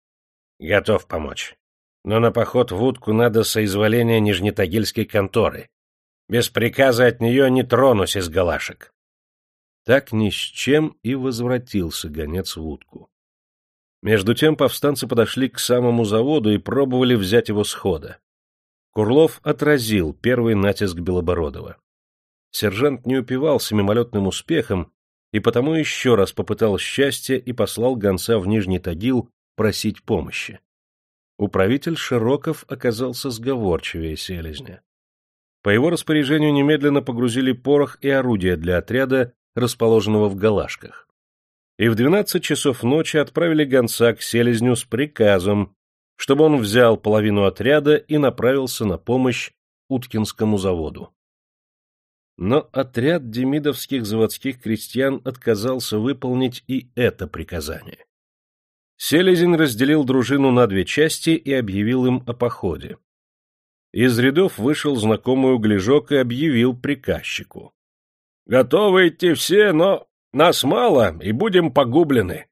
— Готов помочь. Но на поход в утку надо соизволения Нижнетагильской конторы. Без приказа от нее не тронусь из галашек. Так ни с чем и возвратился гонец в утку. Между тем повстанцы подошли к самому заводу и пробовали взять его схода. Курлов отразил первый натиск Белобородова. Сержант не упивался мимолетным успехом и потому еще раз попытал счастье и послал гонца в Нижний Тагил просить помощи. Управитель Широков оказался сговорчивее селезня. По его распоряжению немедленно погрузили порох и орудия для отряда, расположенного в Галашках. И в двенадцать часов ночи отправили гонца к селезню с приказом, чтобы он взял половину отряда и направился на помощь Уткинскому заводу. Но отряд демидовских заводских крестьян отказался выполнить и это приказание. Селезин разделил дружину на две части и объявил им о походе. Из рядов вышел знакомый углежок и объявил приказчику. — Готовы идти все, но нас мало, и будем погублены.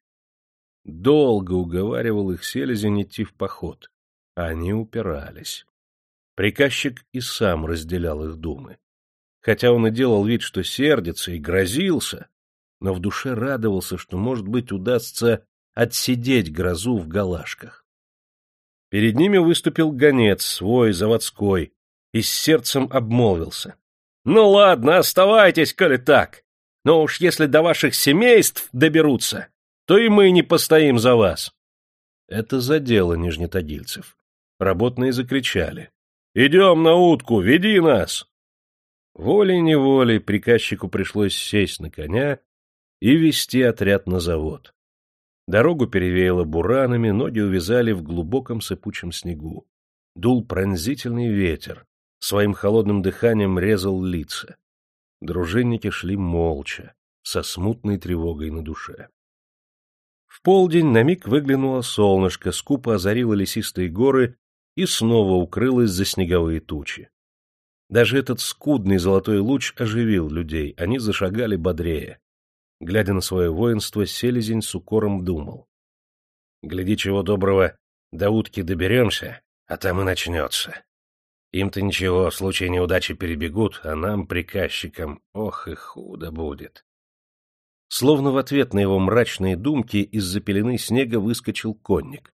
Долго уговаривал их Селезин идти в поход. а Они упирались. Приказчик и сам разделял их думы. Хотя он и делал вид, что сердится и грозился, но в душе радовался, что, может быть, удастся отсидеть грозу в галашках. Перед ними выступил гонец, свой, заводской, и с сердцем обмолвился. — Ну ладно, оставайтесь, коли так. Но уж если до ваших семейств доберутся, то и мы не постоим за вас. Это задело нижнетагильцев. Работные закричали. — Идем на утку, веди нас! Волей-неволей приказчику пришлось сесть на коня и вести отряд на завод. Дорогу перевеяло буранами, ноги увязали в глубоком сыпучем снегу. Дул пронзительный ветер, своим холодным дыханием резал лица. Дружинники шли молча, со смутной тревогой на душе. В полдень на миг выглянуло солнышко, скупо озарило лесистые горы и снова укрылось за снеговые тучи. Даже этот скудный золотой луч оживил людей, они зашагали бодрее. Глядя на свое воинство, селезень с укором думал. Гляди, чего доброго, до утки доберемся, а там и начнется. Им-то ничего, в случае неудачи перебегут, а нам, приказчикам, ох и худо будет. Словно в ответ на его мрачные думки из-за пелены снега выскочил конник.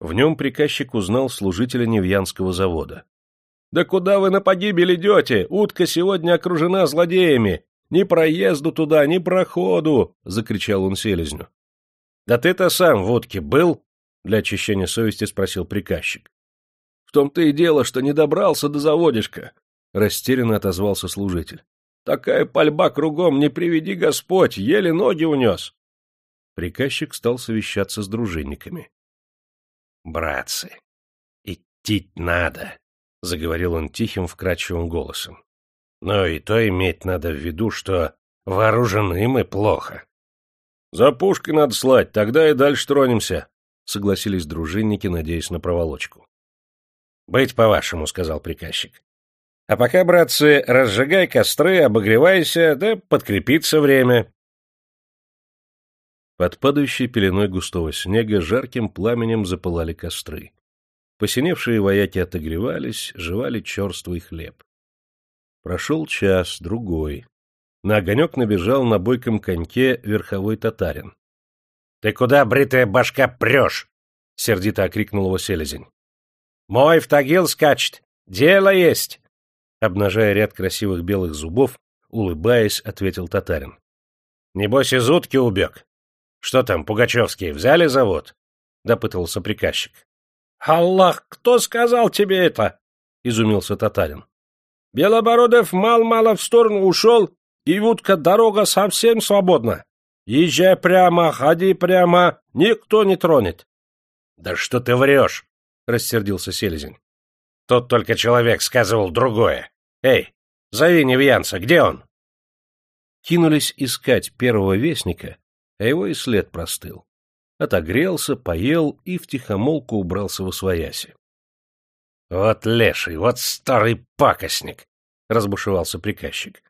В нем приказчик узнал служителя Невьянского завода. — Да куда вы на погибель идете? Утка сегодня окружена злодеями. Ни проезду туда, ни проходу! — закричал он селезню. — Да ты-то сам в утке был? — для очищения совести спросил приказчик. — В том-то и дело, что не добрался до заводишка, — растерянно отозвался служитель. Такая пальба кругом, не приведи Господь, еле ноги унес. Приказчик стал совещаться с дружинниками. — Братцы, идти надо, — заговорил он тихим, вкрадчивым голосом. — Но и то иметь надо в виду, что вооружены мы плохо. — За пушкой надо слать, тогда и дальше тронемся, — согласились дружинники, надеясь на проволочку. — Быть по-вашему, — сказал приказчик. А пока, братцы, разжигай костры, обогревайся, да подкрепиться время. Под падающей пеленой густого снега жарким пламенем запылали костры. Посиневшие вояки отогревались, жевали черствый хлеб. Прошел час, другой. На огонек набежал на бойком коньке верховой татарин. — Ты куда, бритая башка, прешь? — сердито окрикнул его селезень. — Мой в Тагил скачет. Дело есть. Обнажая ряд красивых белых зубов, улыбаясь, ответил татарин. — Небось, из утки убег. Что там, Пугачевские, взяли завод? — допытывался приказчик. — Аллах, кто сказал тебе это? — изумился татарин. — Белобородов мал-мало в сторону ушел и утка дорога совсем свободна. Езжай прямо, ходи прямо, никто не тронет. — Да что ты врешь? — рассердился Селезень. — Тот только человек сказывал другое. Эй, зови Невьянца, где он? Кинулись искать первого вестника, а его и след простыл. Отогрелся, поел и втихомолку убрался во свояси. — Вот леший, вот старый пакостник! — разбушевался приказчик.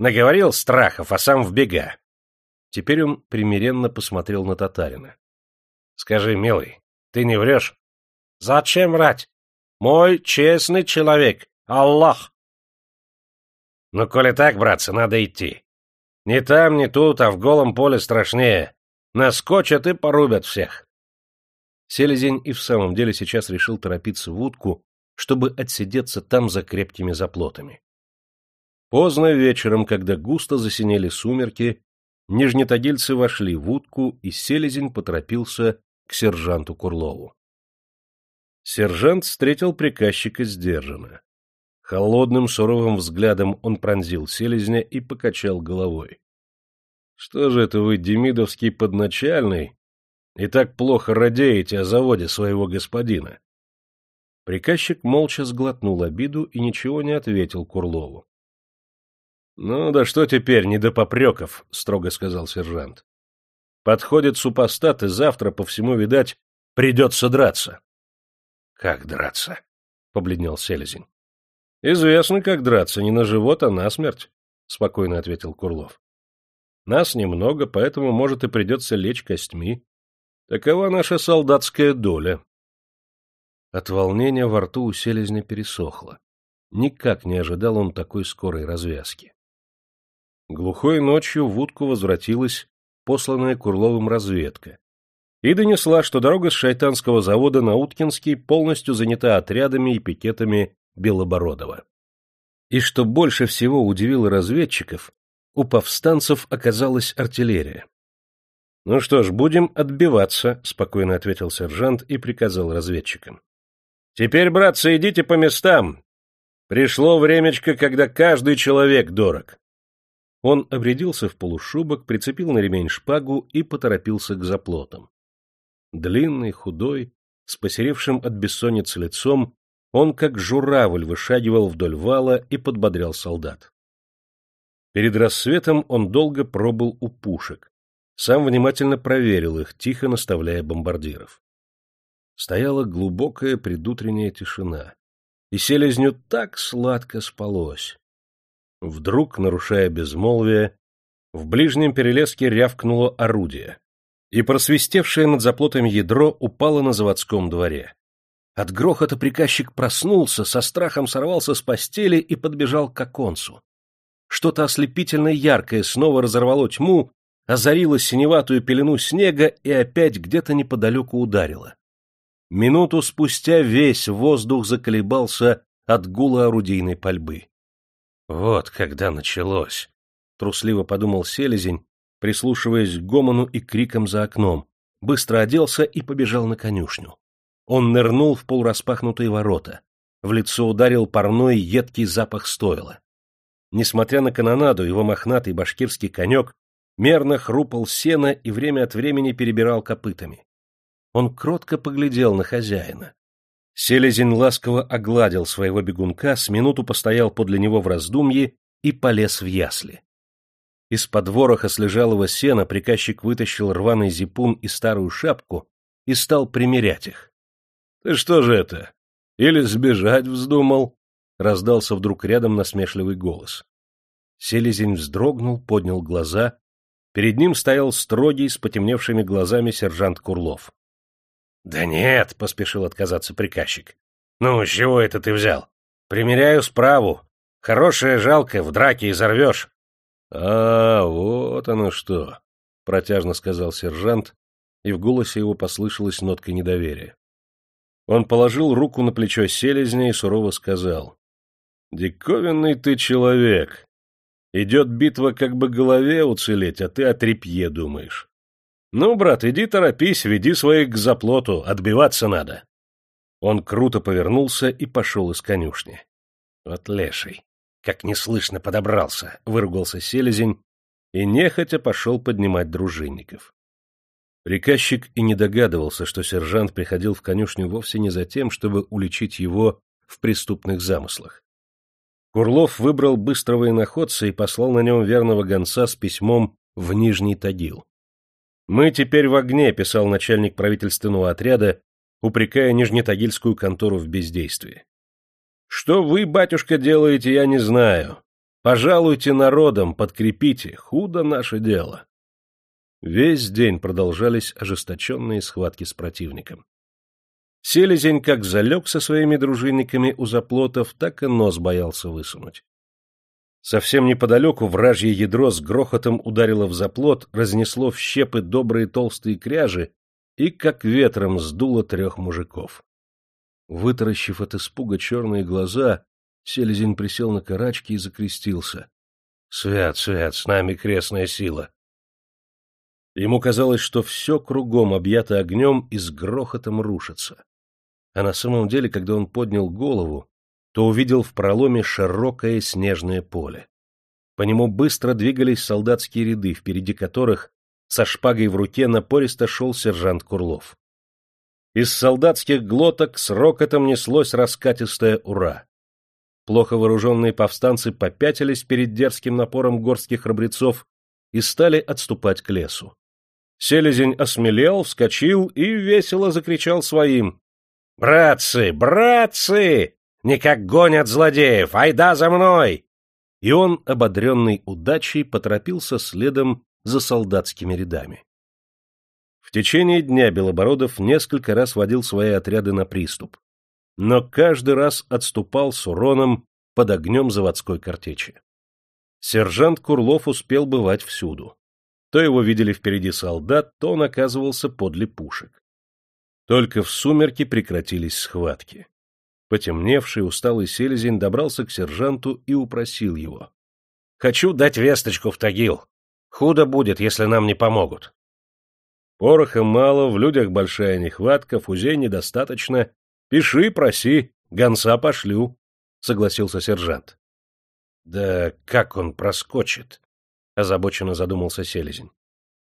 Наговорил страхов, а сам в бега. Теперь он примиренно посмотрел на татарина. — Скажи, милый, ты не врешь? — Зачем врать? Мой честный человек, Аллах. — Ну, коли так, братцы, надо идти. Ни там, ни тут, а в голом поле страшнее. Наскочат и порубят всех. Селезень и в самом деле сейчас решил торопиться в утку, чтобы отсидеться там за крепкими заплотами. Поздно вечером, когда густо засинели сумерки, нижнетагильцы вошли в утку, и Селезень поторопился к сержанту Курлову. Сержант встретил приказчика сдержанно. Холодным, суровым взглядом он пронзил селезня и покачал головой. — Что же это вы, Демидовский подначальный, и так плохо радеете о заводе своего господина? Приказчик молча сглотнул обиду и ничего не ответил Курлову. — Ну да что теперь, не до попреков, — строго сказал сержант. — Подходит супостат, и завтра, по всему, видать, придется драться. — Как драться? — побледнел Селезень. — Известно, как драться, не на живот, а на смерть, — спокойно ответил Курлов. — Нас немного, поэтому, может, и придется лечь костьми. Такова наша солдатская доля. От волнения во рту у селезня пересохло. Никак не ожидал он такой скорой развязки. Глухой ночью в утку возвратилась посланная Курловым разведка и донесла, что дорога с шайтанского завода на Уткинский полностью занята отрядами и пикетами Белобородова. И что больше всего удивило разведчиков, у повстанцев оказалась артиллерия. — Ну что ж, будем отбиваться, — спокойно ответил сержант и приказал разведчикам. Теперь, братцы, идите по местам. Пришло времечко, когда каждый человек дорог. Он обрядился в полушубок, прицепил на ремень шпагу и поторопился к заплотам. Длинный, худой, с посеревшим от бессонницы лицом, он как журавль вышагивал вдоль вала и подбодрял солдат. Перед рассветом он долго пробыл у пушек, сам внимательно проверил их, тихо наставляя бомбардиров стояла глубокая предутренняя тишина, и селезню так сладко спалось. Вдруг, нарушая безмолвие, в ближнем перелеске рявкнуло орудие, и просвистевшее над заплотами ядро упало на заводском дворе. От грохота приказчик проснулся, со страхом сорвался с постели и подбежал к оконцу. Что-то ослепительно яркое снова разорвало тьму, озарило синеватую пелену снега и опять где-то неподалеку ударило. Минуту спустя весь воздух заколебался от гула орудийной пальбы. Вот когда началось, трусливо подумал селезень, прислушиваясь к гомону и крикам за окном, быстро оделся и побежал на конюшню. Он нырнул в полураспахнутые ворота. В лицо ударил парной едкий запах стойла. Несмотря на канонаду, его мохнатый башкирский конек мерно хрупал сено и время от времени перебирал копытами. Он кротко поглядел на хозяина. Селезень ласково огладил своего бегунка, с минуту постоял подле него в раздумье и полез в ясли. Из-под вороха слежалого сена приказчик вытащил рваный зипун и старую шапку и стал примерять их. — Ты что же это? Или сбежать вздумал? — раздался вдруг рядом насмешливый голос. Селезень вздрогнул, поднял глаза. Перед ним стоял строгий, с потемневшими глазами сержант Курлов. — Да нет, — поспешил отказаться приказчик. — Ну, с чего это ты взял? Примеряю справу. Хорошее жалко, в драке изорвешь. — А, вот оно что, — протяжно сказал сержант, и в голосе его послышалась нотка недоверия. Он положил руку на плечо селезня и сурово сказал. — Диковинный ты человек. Идет битва как бы голове уцелеть, а ты о трепье думаешь. Ну, брат, иди торопись, веди своих к заплоту, отбиваться надо. Он круто повернулся и пошел из конюшни. Вот леший. Как неслышно подобрался, выругался селезень и нехотя пошел поднимать дружинников. Приказчик и не догадывался, что сержант приходил в конюшню вовсе не за тем, чтобы уличить его в преступных замыслах. Курлов выбрал быстрого иноходца и послал на нем верного гонца с письмом в Нижний Тагил. «Мы теперь в огне», — писал начальник правительственного отряда, упрекая Нижнетагильскую контору в бездействии. «Что вы, батюшка, делаете, я не знаю. Пожалуйте народом, подкрепите, худо наше дело». Весь день продолжались ожесточенные схватки с противником. Селезень как залег со своими дружинниками у заплотов, так и нос боялся высунуть. Совсем неподалеку вражье ядро с грохотом ударило в заплот, разнесло в щепы добрые толстые кряжи и как ветром сдуло трех мужиков. Вытаращив от испуга черные глаза, Селезень присел на карачки и закрестился. — Свят, свят, с нами крестная сила! Ему казалось, что все кругом объято огнем и с грохотом рушится. А на самом деле, когда он поднял голову, то увидел в проломе широкое снежное поле. По нему быстро двигались солдатские ряды, впереди которых со шпагой в руке напористо шел сержант Курлов. Из солдатских глоток с рокотом неслось раскатистое «Ура!». Плохо вооруженные повстанцы попятились перед дерзким напором горских храбрецов и стали отступать к лесу. Селезень осмелел, вскочил и весело закричал своим. «Братцы, братцы! Не как гонят злодеев! Айда за мной!» И он, ободренный удачей, поторопился следом за солдатскими рядами. В течение дня Белобородов несколько раз водил свои отряды на приступ, но каждый раз отступал с уроном под огнем заводской картечи. Сержант Курлов успел бывать всюду. То его видели впереди солдат, то он оказывался подле пушек. Только в сумерки прекратились схватки. Потемневший, усталый селезень добрался к сержанту и упросил его. — Хочу дать весточку в Тагил. Худо будет, если нам не помогут. Пороха мало, в людях большая нехватка, фузей недостаточно. Пиши, проси, гонца пошлю, — согласился сержант. — Да как он проскочит? — озабоченно задумался селезень.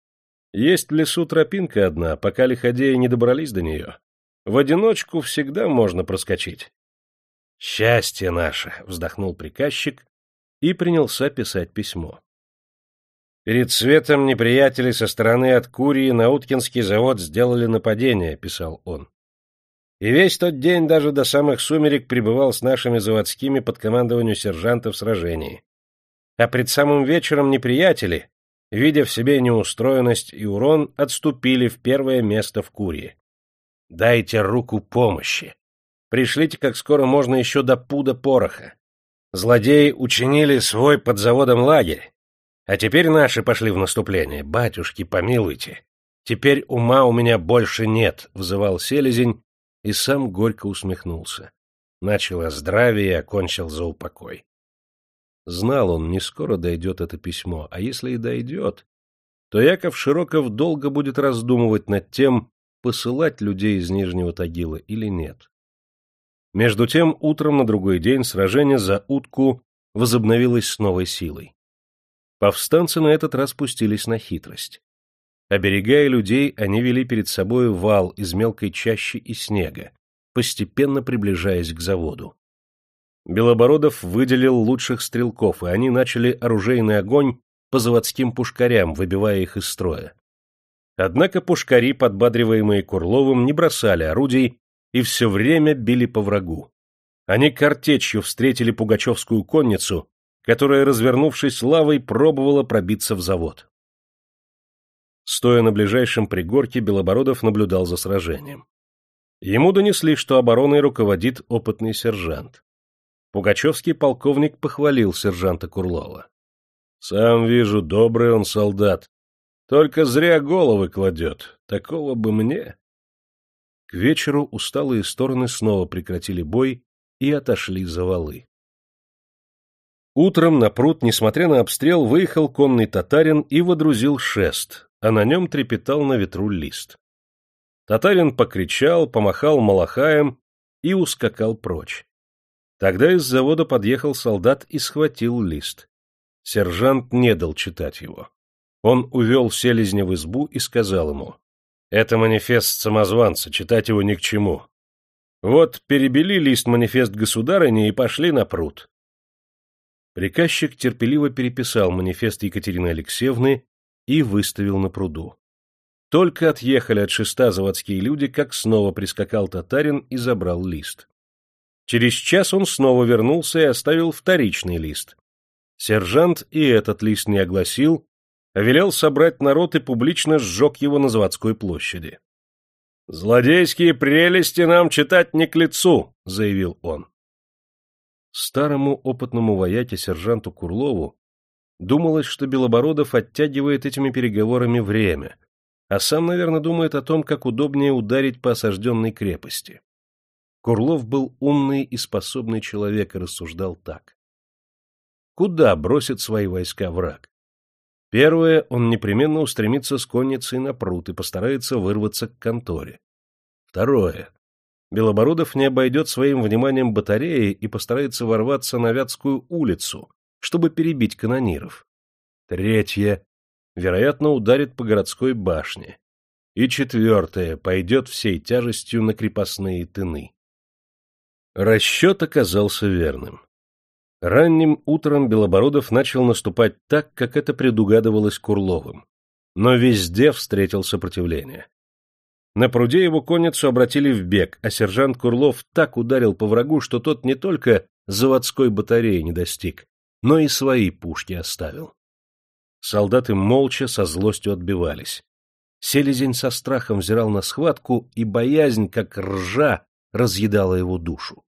— Есть в лесу тропинка одна, пока лиходеи не добрались до нее. В одиночку всегда можно проскочить. — Счастье наше! — вздохнул приказчик и принялся писать письмо. Перед светом неприятели со стороны от Курии на Уткинский завод сделали нападение, писал он. И весь тот день даже до самых сумерек пребывал с нашими заводскими под командованием сержанта в сражении. А пред самым вечером неприятели, видя в себе неустроенность и урон, отступили в первое место в Курии. Дайте руку помощи. Пришлите как скоро можно еще до пуда пороха. Злодеи учинили свой под заводом лагерь, а теперь наши пошли в наступление. Батюшки, помилуйте. Теперь ума у меня больше нет, — взывал селезень и сам горько усмехнулся. Начал о здравии окончил за упокой. Знал он, не скоро дойдет это письмо, а если и дойдет, то Яков Широков долго будет раздумывать над тем, посылать людей из Нижнего Тагила или нет. Между тем, утром на другой день сражение за утку возобновилось с новой силой. Повстанцы на этот раз пустились на хитрость. Оберегая людей, они вели перед собой вал из мелкой чащи и снега, постепенно приближаясь к заводу. Белобородов выделил лучших стрелков, и они начали оружейный огонь по заводским пушкарям, выбивая их из строя. Однако пушкари, подбадриваемые Курловым, не бросали орудий и все время били по врагу. Они картечью встретили пугачевскую конницу которая, развернувшись лавой, пробовала пробиться в завод. Стоя на ближайшем пригорке, Белобородов наблюдал за сражением. Ему донесли, что обороной руководит опытный сержант. Пугачевский полковник похвалил сержанта Курлова. — Сам вижу, добрый он солдат. Только зря головы кладет. Такого бы мне. К вечеру усталые стороны снова прекратили бой и отошли за валы. Утром на пруд, несмотря на обстрел, выехал конный татарин и водрузил шест, а на нем трепетал на ветру лист. Татарин покричал, помахал малахаем и ускакал прочь. Тогда из завода подъехал солдат и схватил лист. Сержант не дал читать его. Он увел селезня в избу и сказал ему, «Это манифест самозванца, читать его ни к чему. Вот перебили лист манифест государыни и пошли на пруд». Приказчик терпеливо переписал манифест Екатерины Алексеевны и выставил на пруду. Только отъехали от шеста заводские люди, как снова прискакал татарин и забрал лист. Через час он снова вернулся и оставил вторичный лист. Сержант и этот лист не огласил, а велел собрать народ и публично сжег его на заводской площади. «Злодейские прелести нам читать не к лицу», — заявил он. Старому опытному вояке сержанту Курлову думалось, что Белобородов оттягивает этими переговорами время, а сам, наверное, думает о том, как удобнее ударить по осажденной крепости. Курлов был умный и способный человек и рассуждал так. Куда бросит свои войска враг? Первое, он непременно устремится с конницей на пруд и постарается вырваться к конторе. Второе. Белобородов не обойдет своим вниманием батареи и постарается ворваться на Вятскую улицу, чтобы перебить канониров. Третье. Вероятно, ударит по городской башне. И четвертое. Пойдет всей тяжестью на крепостные тыны. Расчет оказался верным. Ранним утром Белобородов начал наступать так, как это предугадывалось Курловым. Но везде встретил сопротивление. На пруде его конницу обратили в бег, а сержант Курлов так ударил по врагу, что тот не только заводской батареи не достиг, но и свои пушки оставил. Солдаты молча со злостью отбивались. Селезень со страхом взирал на схватку, и боязнь, как ржа, разъедала его душу.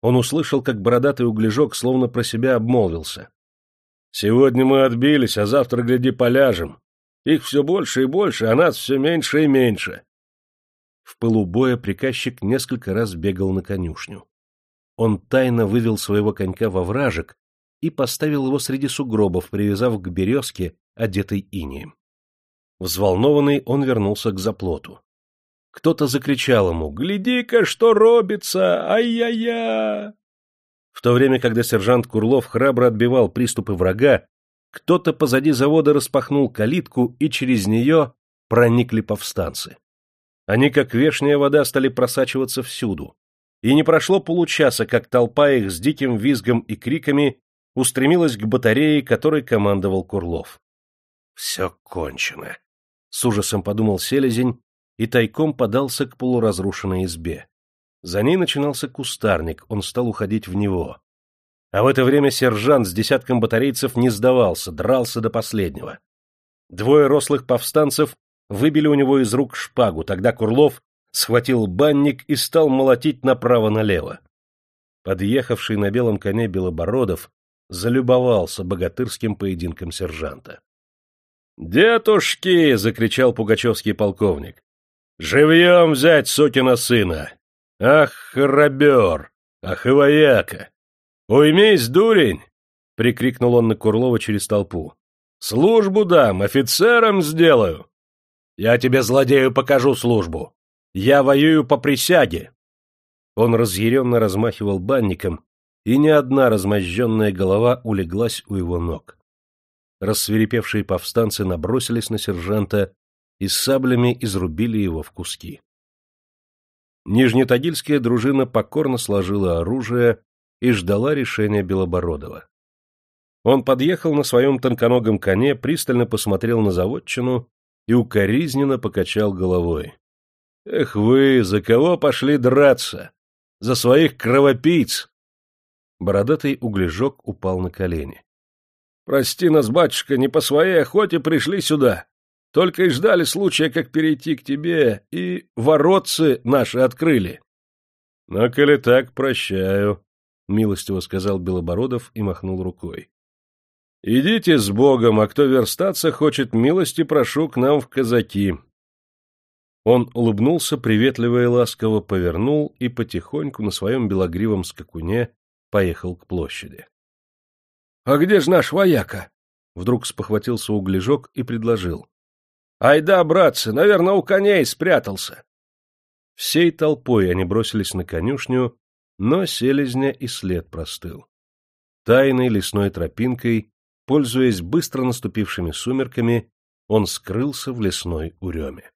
Он услышал, как бородатый углежок словно про себя обмолвился. «Сегодня мы отбились, а завтра, гляди, поляжем. Их все больше и больше, а нас все меньше и меньше». В пылу боя приказчик несколько раз бегал на конюшню. Он тайно вывел своего конька во вражек и поставил его среди сугробов, привязав к березке, одетой инеем. Взволнованный он вернулся к заплоту. Кто-то закричал ему «Гляди-ка, что робится! Ай-я-я!» В то время, когда сержант Курлов храбро отбивал приступы врага, кто-то позади завода распахнул калитку, и через нее проникли повстанцы. Они, как вешняя вода, стали просачиваться всюду. И не прошло получаса, как толпа их с диким визгом и криками устремилась к батарее, которой командовал Курлов. «Все кончено», — с ужасом подумал Селезень и тайком подался к полуразрушенной избе. За ней начинался кустарник, он стал уходить в него. А в это время сержант с десятком батарейцев не сдавался, дрался до последнего. Двое рослых повстанцев выбили у него из рук шпагу, тогда Курлов схватил банник и стал молотить направо-налево. Подъехавший на белом коне Белобородов залюбовался богатырским поединком сержанта. «Дедушки!» — закричал пугачевский полковник. Живьем взять сукина сына! Ах, храбер! Ах, и вояка! Уймись, дурень! — прикрикнул он на Курлова через толпу. — Службу дам, офицером сделаю! Я тебе, злодею, покажу службу! Я воюю по присяге! Он разъяренно размахивал банником, и ни одна размозженная голова улеглась у его ног. Рассверепевшие повстанцы набросились на сержанта и с саблями изрубили его в куски. Нижнетагильская дружина покорно сложила оружие и ждала решения Белобородова. Он подъехал на своем тонконогом коне, пристально посмотрел на заводчину и укоризненно покачал головой. — Эх вы, за кого пошли драться? За своих кровопийц! Бородатый углежок упал на колени. — Прости нас, батюшка, не по своей охоте пришли сюда. Только и ждали случая, как перейти к тебе, и воротцы наши открыли. — Ну, коли так, прощаю, — милостиво сказал Белобородов и махнул рукой. — Идите с Богом, а кто верстаться хочет, милости прошу к нам в казаки. Он улыбнулся, приветливо и ласково повернул и потихоньку на своем белогривом скакуне поехал к площади. — А где ж наш вояка? — вдруг спохватился углежок и предложил. Айда, братцы, наверное, у коней спрятался. Всей толпой они бросились на конюшню но селезня и след простыл. Тайной лесной тропинкой, пользуясь быстро наступившими сумерками, он скрылся в лесной уреме.